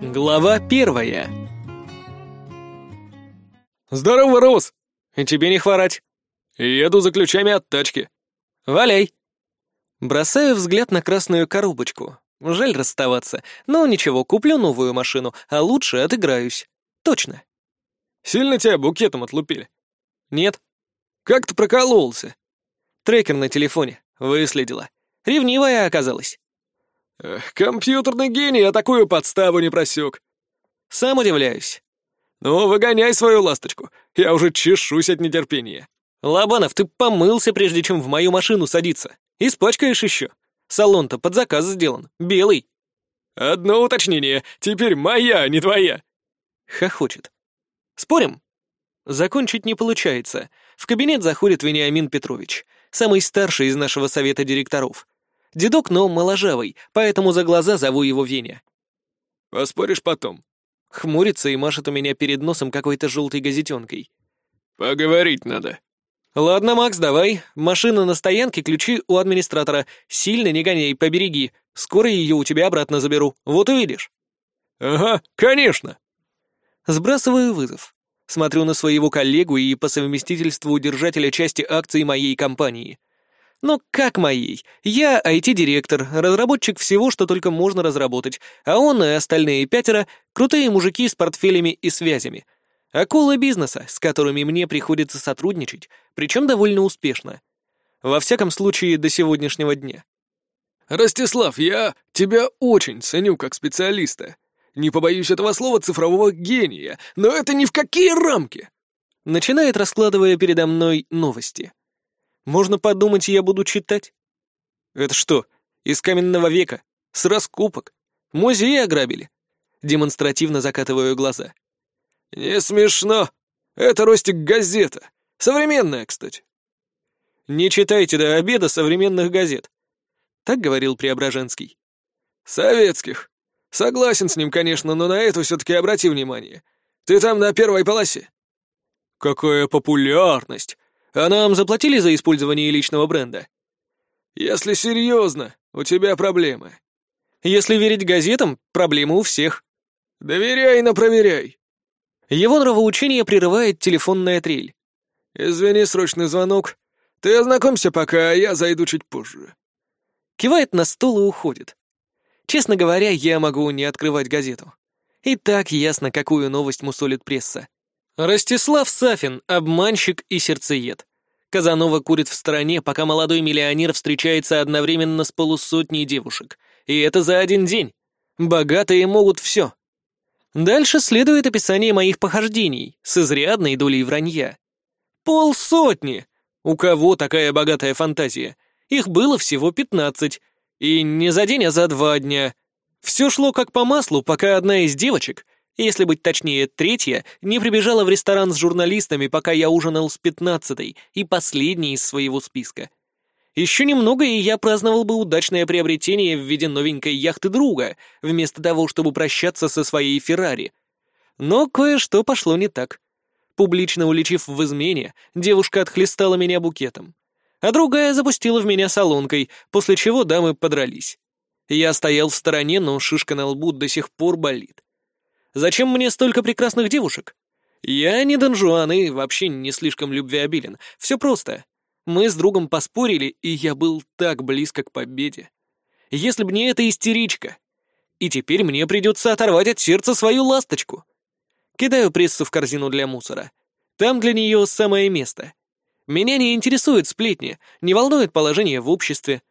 Глава первая. «Здорово, Рос! И тебе не хворать. Еду за ключами от тачки. Валяй!» Бросаю взгляд на красную коробочку. Жаль расставаться, но ничего, куплю новую машину, а лучше отыграюсь. Точно. «Сильно тебя букетом отлупили?» «Нет». «Как ты прокололся?» Трекер на телефоне. Выследила. Ревнивая оказалась. Компьютерный гений, а такую подставу не просек. Сам удивляюсь. Ну, выгоняй свою ласточку. Я уже чешусь от нетерпения. Лобанов, ты помылся, прежде чем в мою машину садиться. Испачкаешь еще. Салон-то под заказ сделан. Белый. Одно уточнение. Теперь моя, а не твоя. Хохочет. Спорим? Закончить не получается. В кабинет заходит Вениамин Петрович, самый старший из нашего совета директоров. Дедок, но моложавый, поэтому за глаза зову его Веня. «Поспоришь потом?» Хмурится и машет у меня перед носом какой-то желтой газетенкой. «Поговорить надо». «Ладно, Макс, давай. Машина на стоянке, ключи у администратора. Сильно не гоняй, побереги. Скоро ее у тебя обратно заберу. Вот увидишь». «Ага, конечно». Сбрасываю вызов. Смотрю на своего коллегу и по совместительству держателя части акций моей компании. Но как моей? Я IT-директор, разработчик всего, что только можно разработать, а он и остальные пятеро — крутые мужики с портфелями и связями. Акулы бизнеса, с которыми мне приходится сотрудничать, причем довольно успешно. Во всяком случае, до сегодняшнего дня. «Ростислав, я тебя очень ценю как специалиста. Не побоюсь этого слова цифрового гения, но это ни в какие рамки!» Начинает, раскладывая передо мной новости. Можно подумать, я буду читать. Это что, из каменного века? С раскупок? Музей ограбили? Демонстративно закатываю глаза. Не смешно. Это Ростик газета. Современная, кстати. Не читайте до обеда современных газет. Так говорил Преображенский. Советских. Согласен с ним, конечно, но на эту все-таки обрати внимание. Ты там на первой полосе. Какая популярность! А нам заплатили за использование личного бренда? Если серьезно, у тебя проблемы. Если верить газетам, проблемы у всех. Доверяй, но проверяй. Его нравоучение прерывает телефонная трель. Извини, срочный звонок. Ты ознакомься пока, а я зайду чуть позже. Кивает на стол и уходит. Честно говоря, я могу не открывать газету. И так ясно, какую новость мусолит пресса. Ростислав Сафин — обманщик и сердцеед. Казанова курит в стороне, пока молодой миллионер встречается одновременно с полусотней девушек. И это за один день. Богатые могут все. Дальше следует описание моих похождений с изрядной долей вранья. Полсотни! У кого такая богатая фантазия? Их было всего пятнадцать. И не за день, а за два дня. Все шло как по маслу, пока одна из девочек — если быть точнее, третья не прибежала в ресторан с журналистами, пока я ужинал с пятнадцатой и последней из своего списка. Еще немного, и я праздновал бы удачное приобретение в виде новенькой яхты друга, вместо того, чтобы прощаться со своей Феррари. Но кое-что пошло не так. Публично уличив в измене, девушка отхлестала меня букетом. А другая запустила в меня солонкой, после чего дамы подрались. Я стоял в стороне, но шишка на лбу до сих пор болит. Зачем мне столько прекрасных девушек? Я не Дон Жуан и вообще не слишком любвеобилен. Все просто. Мы с другом поспорили, и я был так близко к победе. Если б не эта истеричка. И теперь мне придется оторвать от сердца свою ласточку. Кидаю прессу в корзину для мусора. Там для нее самое место. Меня не интересует сплетни, не волнует положение в обществе.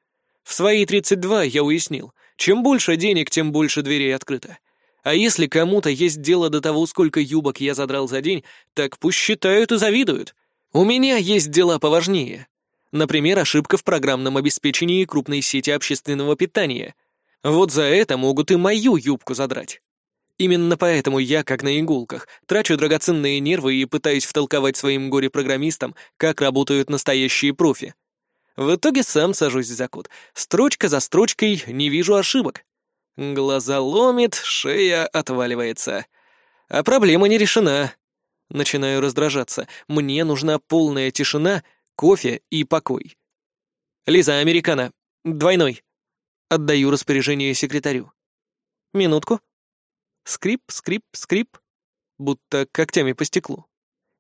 В свои 32 я уяснил, чем больше денег, тем больше дверей открыто. А если кому-то есть дело до того, сколько юбок я задрал за день, так пусть считают и завидуют. У меня есть дела поважнее. Например, ошибка в программном обеспечении крупной сети общественного питания. Вот за это могут и мою юбку задрать. Именно поэтому я, как на иголках, трачу драгоценные нервы и пытаюсь втолковать своим горе-программистам, как работают настоящие профи. В итоге сам сажусь за код. Строчка за строчкой не вижу ошибок. Глаза ломит, шея отваливается. А проблема не решена. Начинаю раздражаться. Мне нужна полная тишина, кофе и покой. Лиза, американо. Двойной. Отдаю распоряжение секретарю. Минутку. Скрип, скрип, скрип. Будто когтями по стеклу.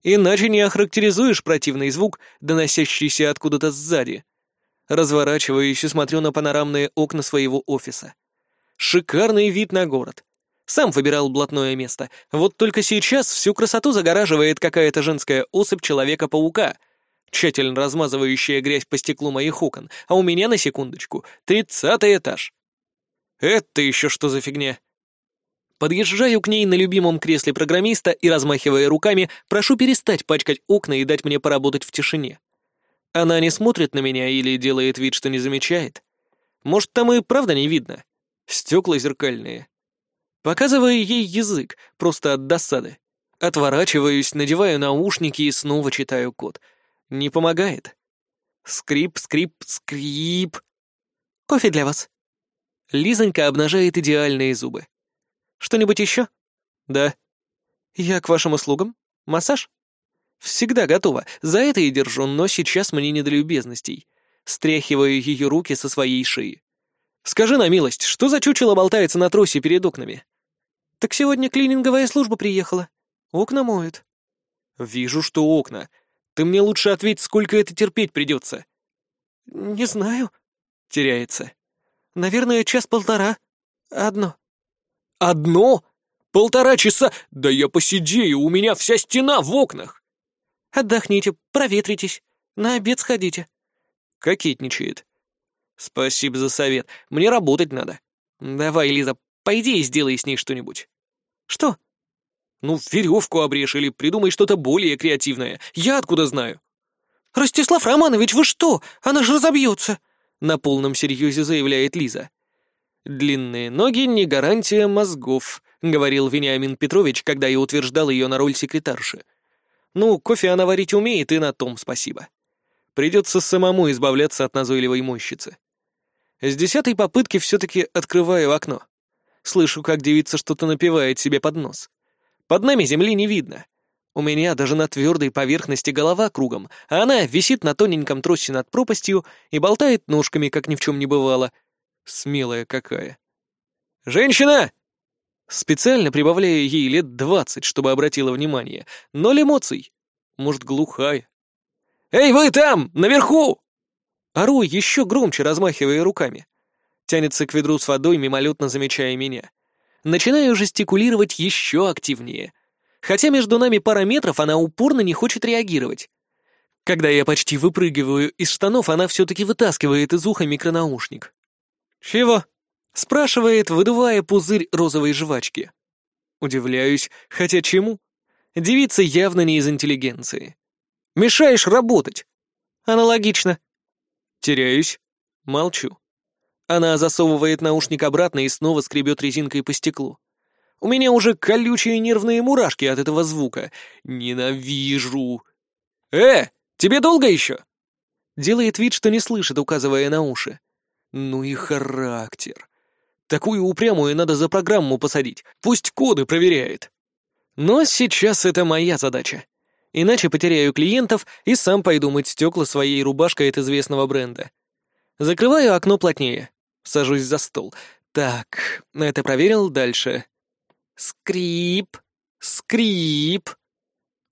Иначе не охарактеризуешь противный звук, доносящийся откуда-то сзади. Разворачиваюсь и смотрю на панорамные окна своего офиса. Шикарный вид на город. Сам выбирал блатное место. Вот только сейчас всю красоту загораживает какая-то женская особь Человека-паука, тщательно размазывающая грязь по стеклу моих окон, а у меня, на секундочку, тридцатый этаж. Это еще что за фигня? Подъезжаю к ней на любимом кресле программиста и, размахивая руками, прошу перестать пачкать окна и дать мне поработать в тишине. Она не смотрит на меня или делает вид, что не замечает. Может, там и правда не видно. Стекла зеркальные. Показываю ей язык, просто от досады. Отворачиваюсь, надеваю наушники и снова читаю код. Не помогает. Скрип, скрип, скрип. Кофе для вас. Лизонька обнажает идеальные зубы. Что-нибудь еще? Да. Я к вашим услугам. Массаж? Всегда готова. За это и держу, но сейчас мне не до любезностей. Стряхиваю ее руки со своей шеи. Скажи на милость, что за чучело болтается на тросе перед окнами? Так сегодня клининговая служба приехала. Окна моют. Вижу, что окна. Ты мне лучше ответь, сколько это терпеть придется. Не знаю. Теряется. Наверное, час-полтора. Одно. Одно? Полтора часа? Да я посидею, у меня вся стена в окнах. Отдохните, проветритесь, на обед сходите. Кокетничает. Спасибо за совет, мне работать надо. Давай, Лиза, пойди и сделай с ней что-нибудь. Что? Ну, веревку обрежь или придумай что-то более креативное. Я откуда знаю? Ростислав Романович, вы что? Она же разобьется. На полном серьезе заявляет Лиза. «Длинные ноги — не гарантия мозгов», — говорил Вениамин Петрович, когда я утверждал ее на роль секретарши. «Ну, кофе она варить умеет, и на том спасибо. Придется самому избавляться от назойливой мойщицы». С десятой попытки все-таки открываю окно. Слышу, как девица что-то напевает себе под нос. Под нами земли не видно. У меня даже на твердой поверхности голова кругом, а она висит на тоненьком тросе над пропастью и болтает ножками, как ни в чем не бывало — Смелая какая. «Женщина!» Специально прибавляя ей лет двадцать, чтобы обратила внимание. Ноль эмоций. Может, глухая. «Эй, вы там! Наверху!» Ору еще громче, размахивая руками. Тянется к ведру с водой, мимолетно замечая меня. Начинаю жестикулировать еще активнее. Хотя между нами пара метров, она упорно не хочет реагировать. Когда я почти выпрыгиваю из штанов, она все-таки вытаскивает из уха микронаушник. «Чего?» — спрашивает, выдувая пузырь розовой жвачки. Удивляюсь, хотя чему? Девица явно не из интеллигенции. «Мешаешь работать!» «Аналогично». Теряюсь. Молчу. Она засовывает наушник обратно и снова скребет резинкой по стеклу. У меня уже колючие нервные мурашки от этого звука. Ненавижу. «Э, тебе долго еще?» Делает вид, что не слышит, указывая на уши. Ну и характер. Такую упрямую надо за программу посадить, пусть коды проверяет. Но сейчас это моя задача. Иначе потеряю клиентов и сам пойду мыть стекла своей рубашкой от известного бренда. Закрываю окно плотнее. Сажусь за стол. Так, это проверил дальше. Скрип, скрип.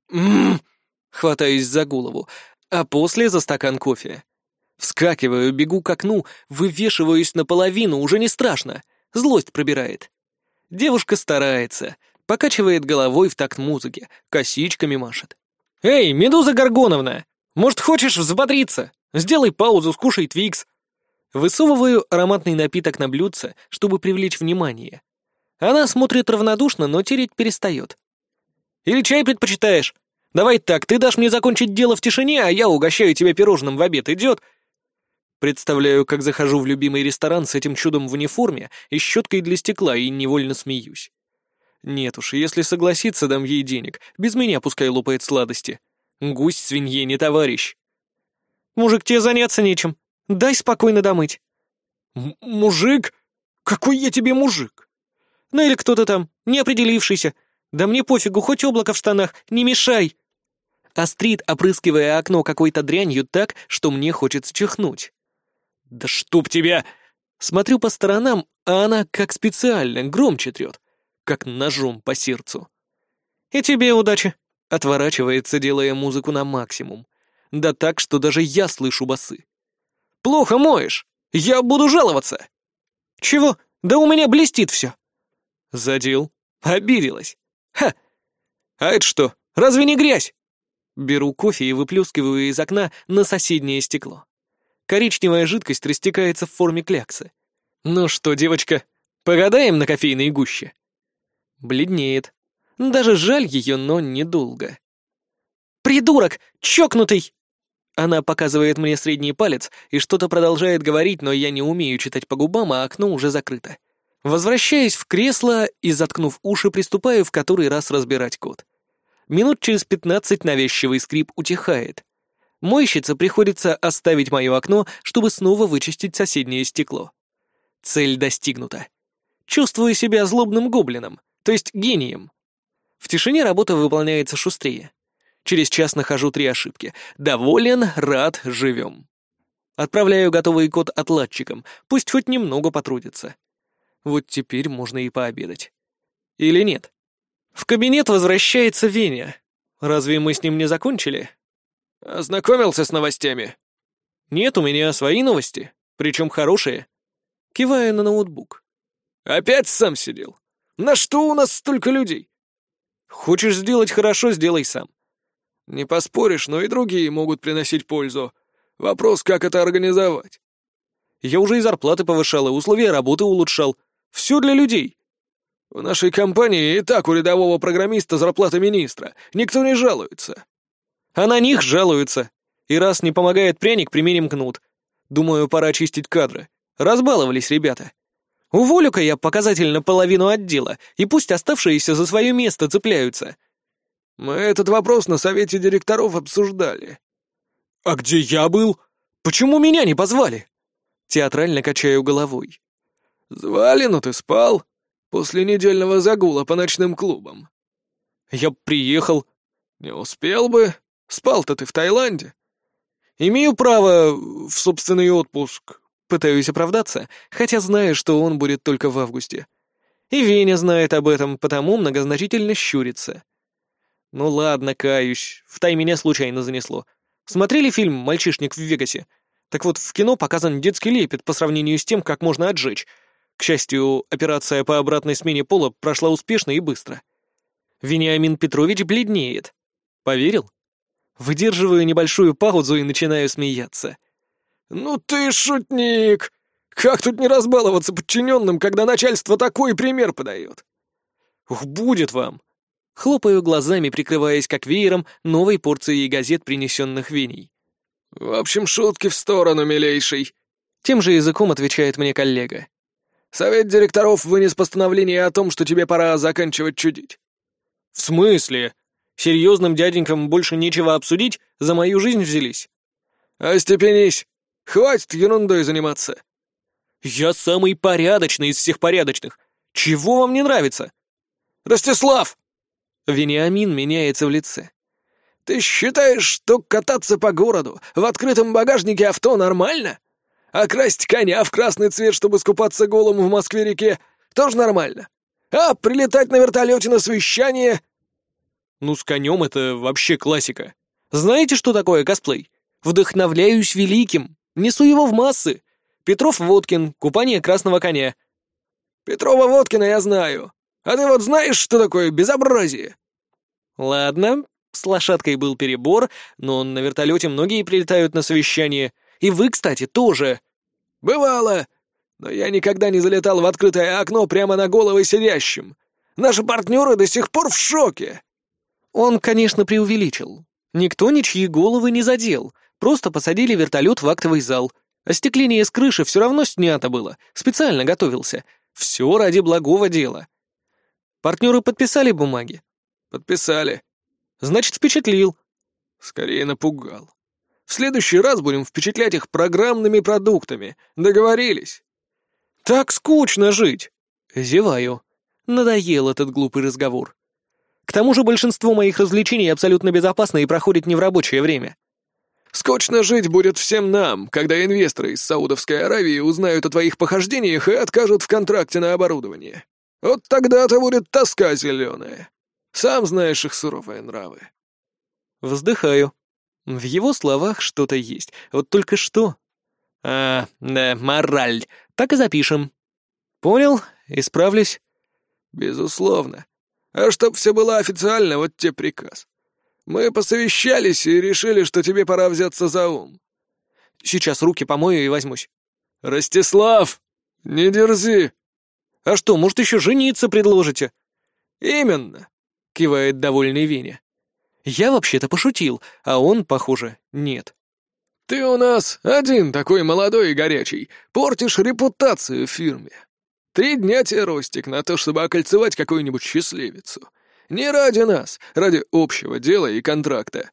Ммм, хватаюсь за голову, а после за стакан кофе. Вскакиваю, бегу к окну, вывешиваюсь наполовину, уже не страшно. Злость пробирает. Девушка старается, покачивает головой в такт музыки, косичками машет. «Эй, Медуза Горгоновна! Может, хочешь взбодриться? Сделай паузу, скушай твикс!» Высовываю ароматный напиток на блюдце, чтобы привлечь внимание. Она смотрит равнодушно, но тереть перестает. «Или чай предпочитаешь? Давай так, ты дашь мне закончить дело в тишине, а я угощаю тебя пирожным в обед, идет?» Представляю, как захожу в любимый ресторан с этим чудом в униформе и щеткой для стекла и невольно смеюсь. Нет уж, если согласится, дам ей денег. Без меня пускай лопает сладости. Гусь свинье не товарищ. Мужик, тебе заняться нечем. Дай спокойно домыть. М мужик? Какой я тебе мужик? Ну или кто-то там, не определившийся. Да мне пофигу, хоть облако в штанах, не мешай. Острит, опрыскивая окно какой-то дрянью так, что мне хочется чихнуть. «Да чтоб тебя!» Смотрю по сторонам, а она как специально громче трет. Как ножом по сердцу. «И тебе удачи!» — отворачивается, делая музыку на максимум. Да так, что даже я слышу басы. «Плохо моешь! Я буду жаловаться!» «Чего? Да у меня блестит все!» «Задел. Обиделась. Ха! А это что, разве не грязь?» Беру кофе и выплескиваю из окна на соседнее стекло. Коричневая жидкость растекается в форме кляксы. «Ну что, девочка, погадаем на кофейной гуще?» Бледнеет. Даже жаль ее, но недолго. «Придурок! Чокнутый!» Она показывает мне средний палец и что-то продолжает говорить, но я не умею читать по губам, а окно уже закрыто. Возвращаясь в кресло и, заткнув уши, приступаю в который раз разбирать код. Минут через пятнадцать навязчивый скрип утихает. Мойщице приходится оставить мое окно, чтобы снова вычистить соседнее стекло. Цель достигнута. Чувствую себя злобным гоблином, то есть гением. В тишине работа выполняется шустрее. Через час нахожу три ошибки. Доволен, рад, живем. Отправляю готовый код отладчикам, пусть хоть немного потрудится. Вот теперь можно и пообедать. Или нет? В кабинет возвращается Веня. Разве мы с ним не закончили? Ознакомился с новостями? Нет, у меня свои новости, причем хорошие. Кивая на ноутбук. Опять сам сидел? На что у нас столько людей? Хочешь сделать хорошо, сделай сам. Не поспоришь, но и другие могут приносить пользу. Вопрос, как это организовать. Я уже и зарплаты повышал, и условия работы улучшал. Все для людей. В нашей компании и так у рядового программиста зарплата министра. Никто не жалуется. А на них жалуются. И раз не помогает пряник, применим кнут. Думаю, пора чистить кадры. Разбаловались ребята. Уволю-ка я показательно половину отдела, и пусть оставшиеся за свое место цепляются. Мы этот вопрос на совете директоров обсуждали. А где я был? Почему меня не позвали? Театрально качаю головой. Звали, но ты спал. После недельного загула по ночным клубам. Я приехал. Не успел бы. Спал-то ты в Таиланде. Имею право в собственный отпуск. Пытаюсь оправдаться, хотя знаю, что он будет только в августе. И Веня знает об этом, потому многозначительно щурится. Ну ладно, каюсь, в тай меня случайно занесло. Смотрели фильм «Мальчишник в Вегасе»? Так вот, в кино показан детский лепет по сравнению с тем, как можно отжечь. К счастью, операция по обратной смене пола прошла успешно и быстро. Вениамин Петрович бледнеет. Поверил? Выдерживаю небольшую паузу и начинаю смеяться. «Ну ты шутник! Как тут не разбаловаться подчиненным, когда начальство такой пример подает?» «Ух, будет вам! Хлопаю глазами, прикрываясь как веером новой порцией газет, принесенных Виней. «В общем, шутки в сторону, милейший!» Тем же языком отвечает мне коллега. «Совет директоров вынес постановление о том, что тебе пора заканчивать чудить». «В смысле? Серьезным дяденькам больше нечего обсудить? За мою жизнь взялись?» «Остепенись! Хватит ерундой заниматься!» «Я самый порядочный из всех порядочных! Чего вам не нравится?» «Ростислав!» Вениамин меняется в лице. «Ты считаешь, что кататься по городу в открытом багажнике авто нормально? А красть коня в красный цвет, чтобы скупаться голым в Москве-реке, тоже нормально? А прилетать на вертолете на совещание...» «Ну, с конем это вообще классика. Знаете, что такое косплей? Вдохновляюсь великим, несу его в массы. Петров-Водкин, купание красного коня». «Петрова-Водкина я знаю. А ты вот знаешь, что такое безобразие?» «Ладно, с лошадкой был перебор, но на вертолете многие прилетают на совещание. И вы, кстати, тоже». «Бывало. Но я никогда не залетал в открытое окно прямо на головы сидящим. Наши партнеры до сих пор в шоке». Он, конечно, преувеличил. Никто ничьи головы не задел, просто посадили вертолет в актовый зал. Остекление с крыши все равно снято было, специально готовился. Все ради благого дела. Партнеры подписали бумаги? Подписали. Значит, впечатлил. Скорее напугал. В следующий раз будем впечатлять их программными продуктами. Договорились? Так скучно жить. Зеваю. Надоел этот глупый разговор. К тому же большинство моих развлечений абсолютно безопасно и проходит не в рабочее время. Скучно жить будет всем нам, когда инвесторы из Саудовской Аравии узнают о твоих похождениях и откажут в контракте на оборудование. Вот тогда-то будет тоска зеленая. Сам знаешь их суровые нравы. Вздыхаю. В его словах что-то есть. Вот только что. А, да, мораль. Так и запишем. Понял, исправлюсь. Безусловно. А чтоб все было официально, вот тебе приказ. Мы посовещались и решили, что тебе пора взяться за ум. Сейчас руки помою и возьмусь. Ростислав, не дерзи. А что, может, еще жениться предложите? Именно, кивает довольный Веня. Я вообще-то пошутил, а он, похоже, нет. Ты у нас один такой молодой и горячий, портишь репутацию в фирме. Три дня тебе, Ростик, на то, чтобы окольцевать какую-нибудь счастливицу. Не ради нас, ради общего дела и контракта.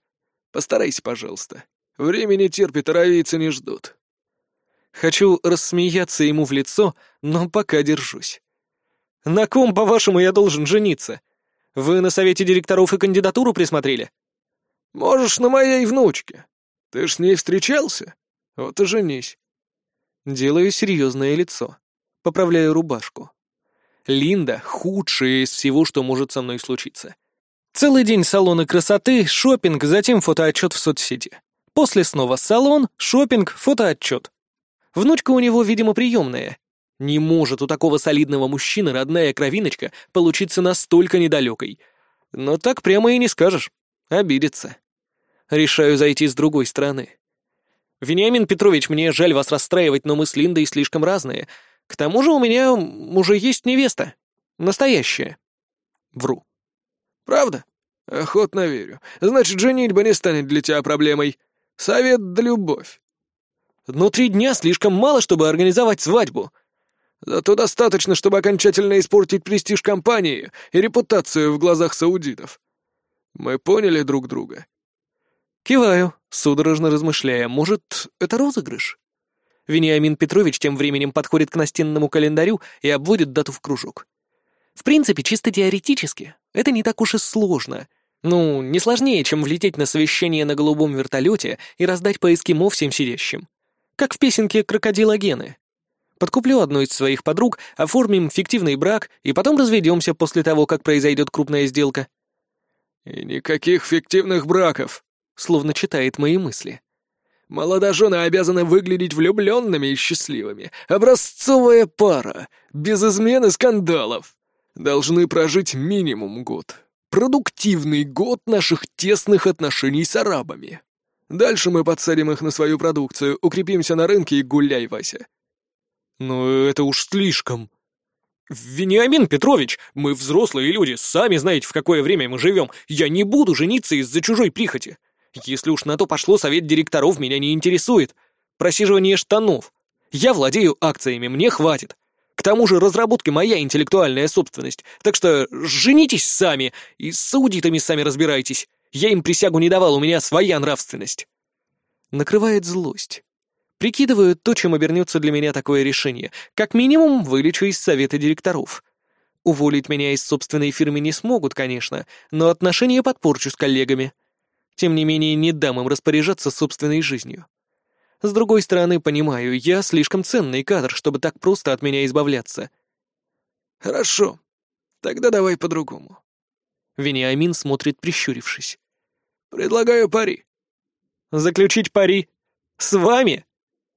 Постарайся, пожалуйста. Времени терпит, а не ждут. Хочу рассмеяться ему в лицо, но пока держусь. На ком, по-вашему, я должен жениться? Вы на совете директоров и кандидатуру присмотрели? Можешь на моей внучке. Ты ж с ней встречался? Вот и женись. Делаю серьезное лицо. Поправляю рубашку. Линда — худшее из всего, что может со мной случиться. Целый день салоны красоты, шопинг, затем фотоотчет в соцсети. После снова салон, шопинг, фотоотчет. Внучка у него, видимо, приемная, не может у такого солидного мужчины родная кровиночка получиться настолько недалекой. Но так прямо и не скажешь. Обидится. Решаю зайти с другой стороны. «Вениамин Петрович, мне жаль вас расстраивать, но мы с Линдой слишком разные. К тому же у меня уже есть невеста. Настоящая». Вру. «Правда? Охотно верю. Значит, женитьба не станет для тебя проблемой. Совет да любовь». «Но три дня слишком мало, чтобы организовать свадьбу. Зато достаточно, чтобы окончательно испортить престиж компании и репутацию в глазах саудитов. Мы поняли друг друга?» Киваю, судорожно размышляя, может, это розыгрыш? Вениамин Петрович тем временем подходит к настенному календарю и обводит дату в кружок. В принципе, чисто теоретически, это не так уж и сложно. Ну, не сложнее, чем влететь на совещание на голубом вертолете и раздать по эскимо всем сидящим. Как в песенке «Крокодила Гены». Подкуплю одну из своих подруг, оформим фиктивный брак и потом разведемся после того, как произойдет крупная сделка. И никаких фиктивных браков, словно читает мои мысли. Молодожены обязаны выглядеть влюбленными и счастливыми. Образцовая пара, без измен и скандалов. Должны прожить минимум год. Продуктивный год наших тесных отношений с арабами. Дальше мы подсадим их на свою продукцию, укрепимся на рынке и гуляй, Вася. «Но это уж слишком». «Вениамин Петрович, мы взрослые люди, сами знаете, в какое время мы живем. Я не буду жениться из-за чужой прихоти. Если уж на то пошло, совет директоров меня не интересует. Просиживание штанов. Я владею акциями, мне хватит. К тому же разработка моя интеллектуальная собственность, так что женитесь сами и с саудитами сами разбирайтесь. Я им присягу не давал, у меня своя нравственность». Накрывает злость. Прикидываю то, чем обернется для меня такое решение. Как минимум, вылечу из совета директоров. Уволить меня из собственной фирмы не смогут, конечно, но отношения подпорчу с коллегами. Тем не менее, не дам им распоряжаться собственной жизнью. С другой стороны, понимаю, я слишком ценный кадр, чтобы так просто от меня избавляться. Хорошо. Тогда давай по-другому. Вениамин смотрит, прищурившись. Предлагаю пари. Заключить пари? С вами?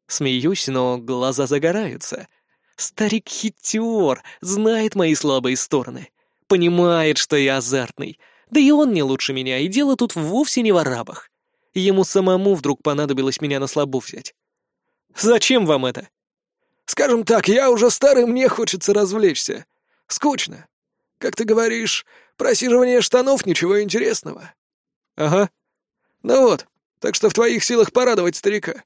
Смеюсь, но глаза загораются. Старик хитер, знает мои слабые стороны. Понимает, что я азартный. Да и он не лучше меня, и дело тут вовсе не в арабах. Ему самому вдруг понадобилось меня на слабо взять. Зачем вам это? Скажем так, я уже старый, мне хочется развлечься. Скучно. Как ты говоришь, просиживание штанов ничего интересного. Ага. Ну вот, так что в твоих силах порадовать старика.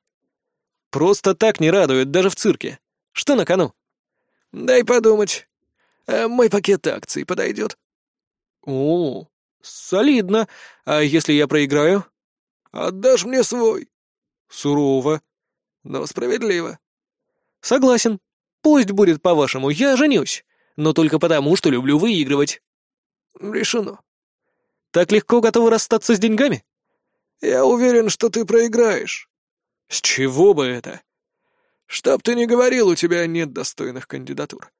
Просто так не радует, даже в цирке. Что на кону? Дай подумать. А мой пакет акций подойдет. О, солидно. А если я проиграю? Отдашь мне свой. Сурово. Но справедливо. Согласен. Пусть будет по-вашему, я женюсь. Но только потому, что люблю выигрывать. Решено. Так легко готовы расстаться с деньгами? Я уверен, что ты проиграешь. «С чего бы это?» «Чтоб ты не говорил, у тебя нет достойных кандидатур.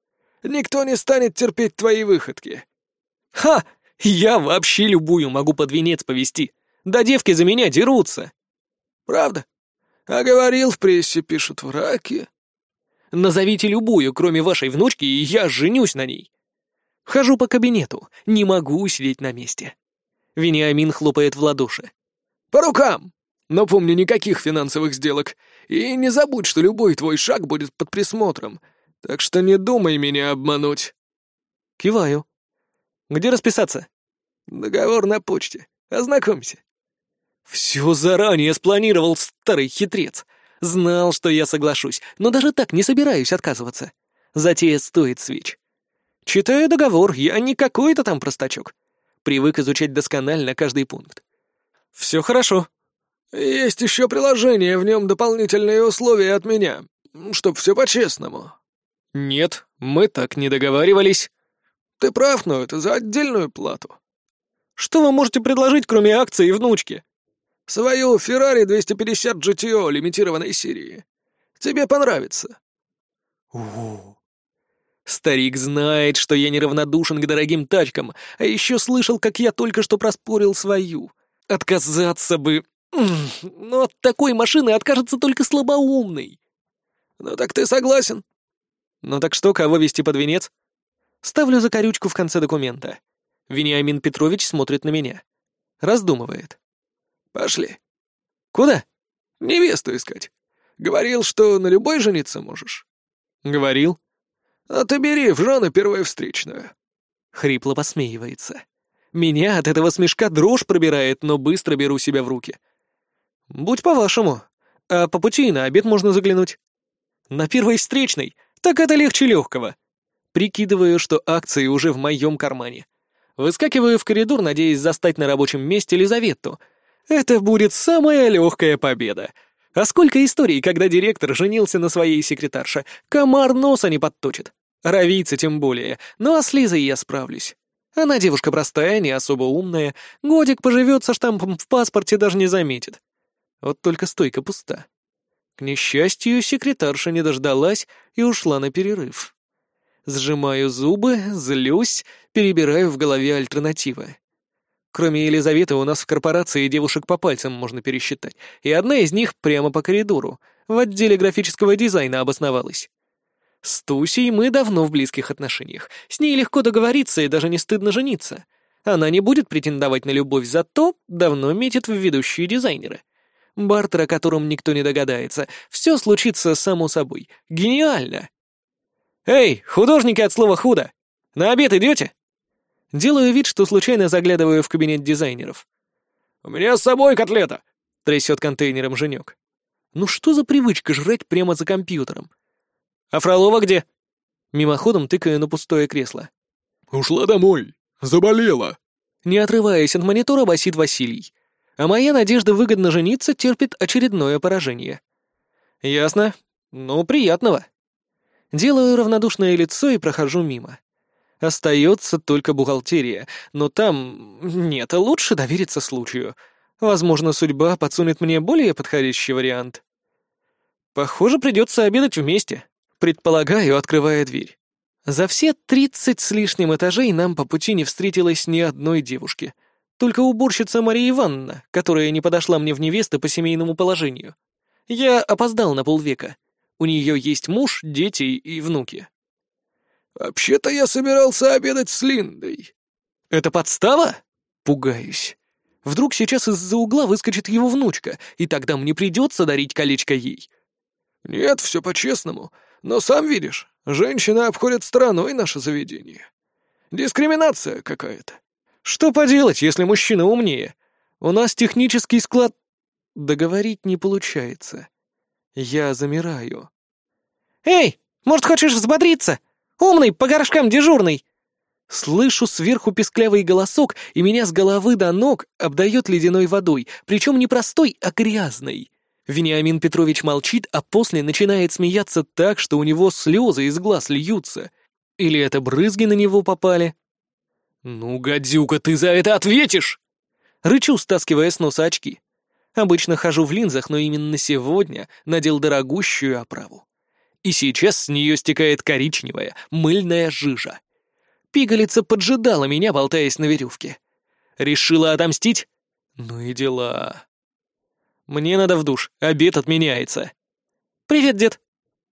Никто не станет терпеть твои выходки». «Ха! Я вообще любую могу под венец повести. Да девки за меня дерутся». «Правда? А говорил, в прессе пишут враки». «Назовите любую, кроме вашей внучки, и я женюсь на ней». Хожу по кабинету, не могу сидеть на месте. Вениамин хлопает в ладоши. «По рукам! Но помни, никаких финансовых сделок. И не забудь, что любой твой шаг будет под присмотром. Так что не думай меня обмануть». Киваю. «Где расписаться?» «Договор на почте. Ознакомься». Все заранее спланировал старый хитрец. Знал, что я соглашусь, но даже так не собираюсь отказываться. Затея стоит свеч. Читаю договор, я не какой-то там простачок. Привык изучать досконально каждый пункт. Все хорошо. Есть еще приложение, в нем дополнительные условия от меня, чтоб все по-честному. Нет, мы так не договаривались. Ты прав, но это за отдельную плату. Что вы можете предложить, кроме акции и внучки? Свою Ferrari 250 GTO лимитированной серии. Тебе понравится. О, Старик знает, что я неравнодушен к дорогим тачкам, а еще слышал, как я только что проспорил свою. Отказаться бы... Но от такой машины откажется только слабоумный. Ну так ты согласен? Ну так что, кого вести под венец? Ставлю закорючку в конце документа. Вениамин Петрович смотрит на меня. Раздумывает. Пошли. Куда? Невесту искать. Говорил, что на любой жениться можешь. Говорил. «А ты бери в жены первую встречную». Хрипло посмеивается. Меня от этого смешка дрожь пробирает, но быстро беру себя в руки. «Будь по-вашему. А по пути на обед можно заглянуть». «На первой встречной? Так это легче легкого». Прикидываю, что акции уже в моем кармане. Выскакиваю в коридор, надеясь застать на рабочем месте Лизаветту. Это будет самая легкая победа. А сколько историй, когда директор женился на своей секретарше, комар носа не подточит. Равица тем более, ну а с Лизой я справлюсь. Она девушка простая, не особо умная, годик поживет со штампом в паспорте, даже не заметит. Вот только стойка пуста. К несчастью, секретарша не дождалась и ушла на перерыв. Сжимаю зубы, злюсь, перебираю в голове альтернативы. Кроме Елизаветы у нас в корпорации девушек по пальцам можно пересчитать, и одна из них прямо по коридору, в отделе графического дизайна обосновалась. С Тусей мы давно в близких отношениях. С ней легко договориться и даже не стыдно жениться. Она не будет претендовать на любовь, зато давно метит в ведущие дизайнеры. Бартер, о котором никто не догадается. Все случится само собой. Гениально! «Эй, художники от слова «худо»! На обед идете?» Делаю вид, что случайно заглядываю в кабинет дизайнеров. «У меня с собой котлета!» — трясет контейнером Женек. «Ну что за привычка жрать прямо за компьютером? «А Фролова где?» Мимоходом тыкаю на пустое кресло. «Ушла домой. Заболела». Не отрываясь от монитора, басит Василий. А моя надежда выгодно жениться терпит очередное поражение. «Ясно. Ну, приятного». Делаю равнодушное лицо и прохожу мимо. Остается только бухгалтерия, но там... Нет, лучше довериться случаю. Возможно, судьба подсунет мне более подходящий вариант. Похоже, придется обедать вместе. Предполагаю, открывая дверь. За все тридцать с лишним этажей нам по пути не встретилось ни одной девушки. Только уборщица Мария Ивановна, которая не подошла мне в невесты по семейному положению. Я опоздал на полвека. У нее есть муж, дети и внуки. «Вообще-то я собирался обедать с Линдой». «Это подстава?» Пугаюсь. Вдруг сейчас из-за угла выскочит его внучка, и тогда мне придется дарить колечко ей. «Нет, все по-честному. Но сам видишь, женщины обходят стороной наше заведение. Дискриминация какая-то. Что поделать, если мужчина умнее? У нас технический склад... Договорить не получается. Я замираю. «Эй, может, хочешь взбодриться? Умный, по горшкам дежурный!» Слышу сверху песклявый голосок, и меня с головы до ног обдает ледяной водой, причем не простой, а грязной. Вениамин Петрович молчит, а после начинает смеяться так, что у него слезы из глаз льются. Или это брызги на него попали? «Ну, гадюка, ты за это ответишь!» Рычу, стаскивая с носа очки. Обычно хожу в линзах, но именно сегодня надел дорогущую оправу. и сейчас с нее стекает коричневая, мыльная жижа. Пигалица поджидала меня, болтаясь на веревке. Решила отомстить? Ну и дела. Мне надо в душ, обед отменяется. «Привет, дед».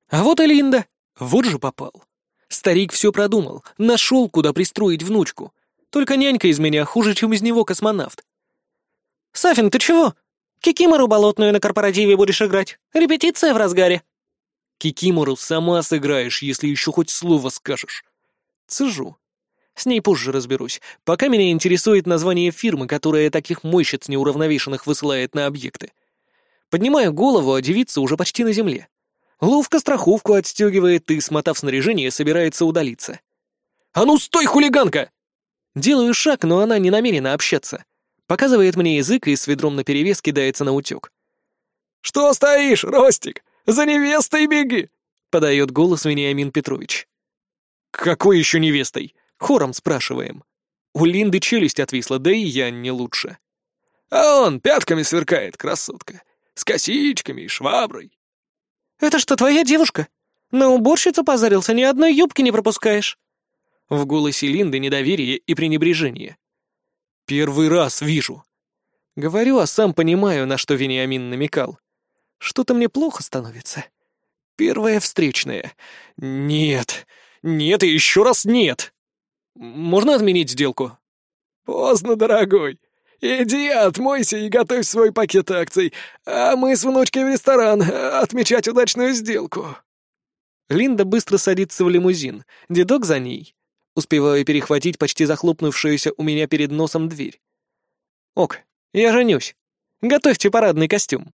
А вот и Линда. Вот же попал. Старик все продумал, нашел, куда пристроить внучку. Только нянька из меня хуже, чем из него космонавт. «Сафин, ты чего? Кикимору болотную на корпоративе будешь играть. Репетиция в разгаре». «Кикимору сама сыграешь, если еще хоть слово скажешь». Цежу. С ней позже разберусь. Пока меня интересует название фирмы, которая таких мойщиц неуравновешенных высылает на объекты. Поднимаю голову, а девица уже почти на земле. Ловко страховку отстегивает и, смотав снаряжение, собирается удалиться. «А ну стой, хулиганка!» Делаю шаг, но она не намерена общаться. Показывает мне язык и с ведром наперевес кидается на утек. «Что стоишь, Ростик? За невестой беги!» — подает голос Вениамин Петрович. «Какой еще невестой?» — хором спрашиваем. У Линды челюсть отвисла, да и я не лучше. «А он пятками сверкает, красотка, с косичками и шваброй». «Это что, твоя девушка? На уборщицу позарился, ни одной юбки не пропускаешь». В голосе Линды недоверие и пренебрежение. «Первый раз вижу». Говорю, а сам понимаю, на что Вениамин намекал. Что-то мне плохо становится. Первая встречная. Нет. Нет и еще раз нет. Можно отменить сделку? Поздно, дорогой. Иди, отмойся и готовь свой пакет акций, а мы с внучкой в ресторан отмечать удачную сделку. Линда быстро садится в лимузин, дедок за ней. Успеваю перехватить почти захлопнувшуюся у меня перед носом дверь. Ок, я женюсь. Готовьте парадный костюм.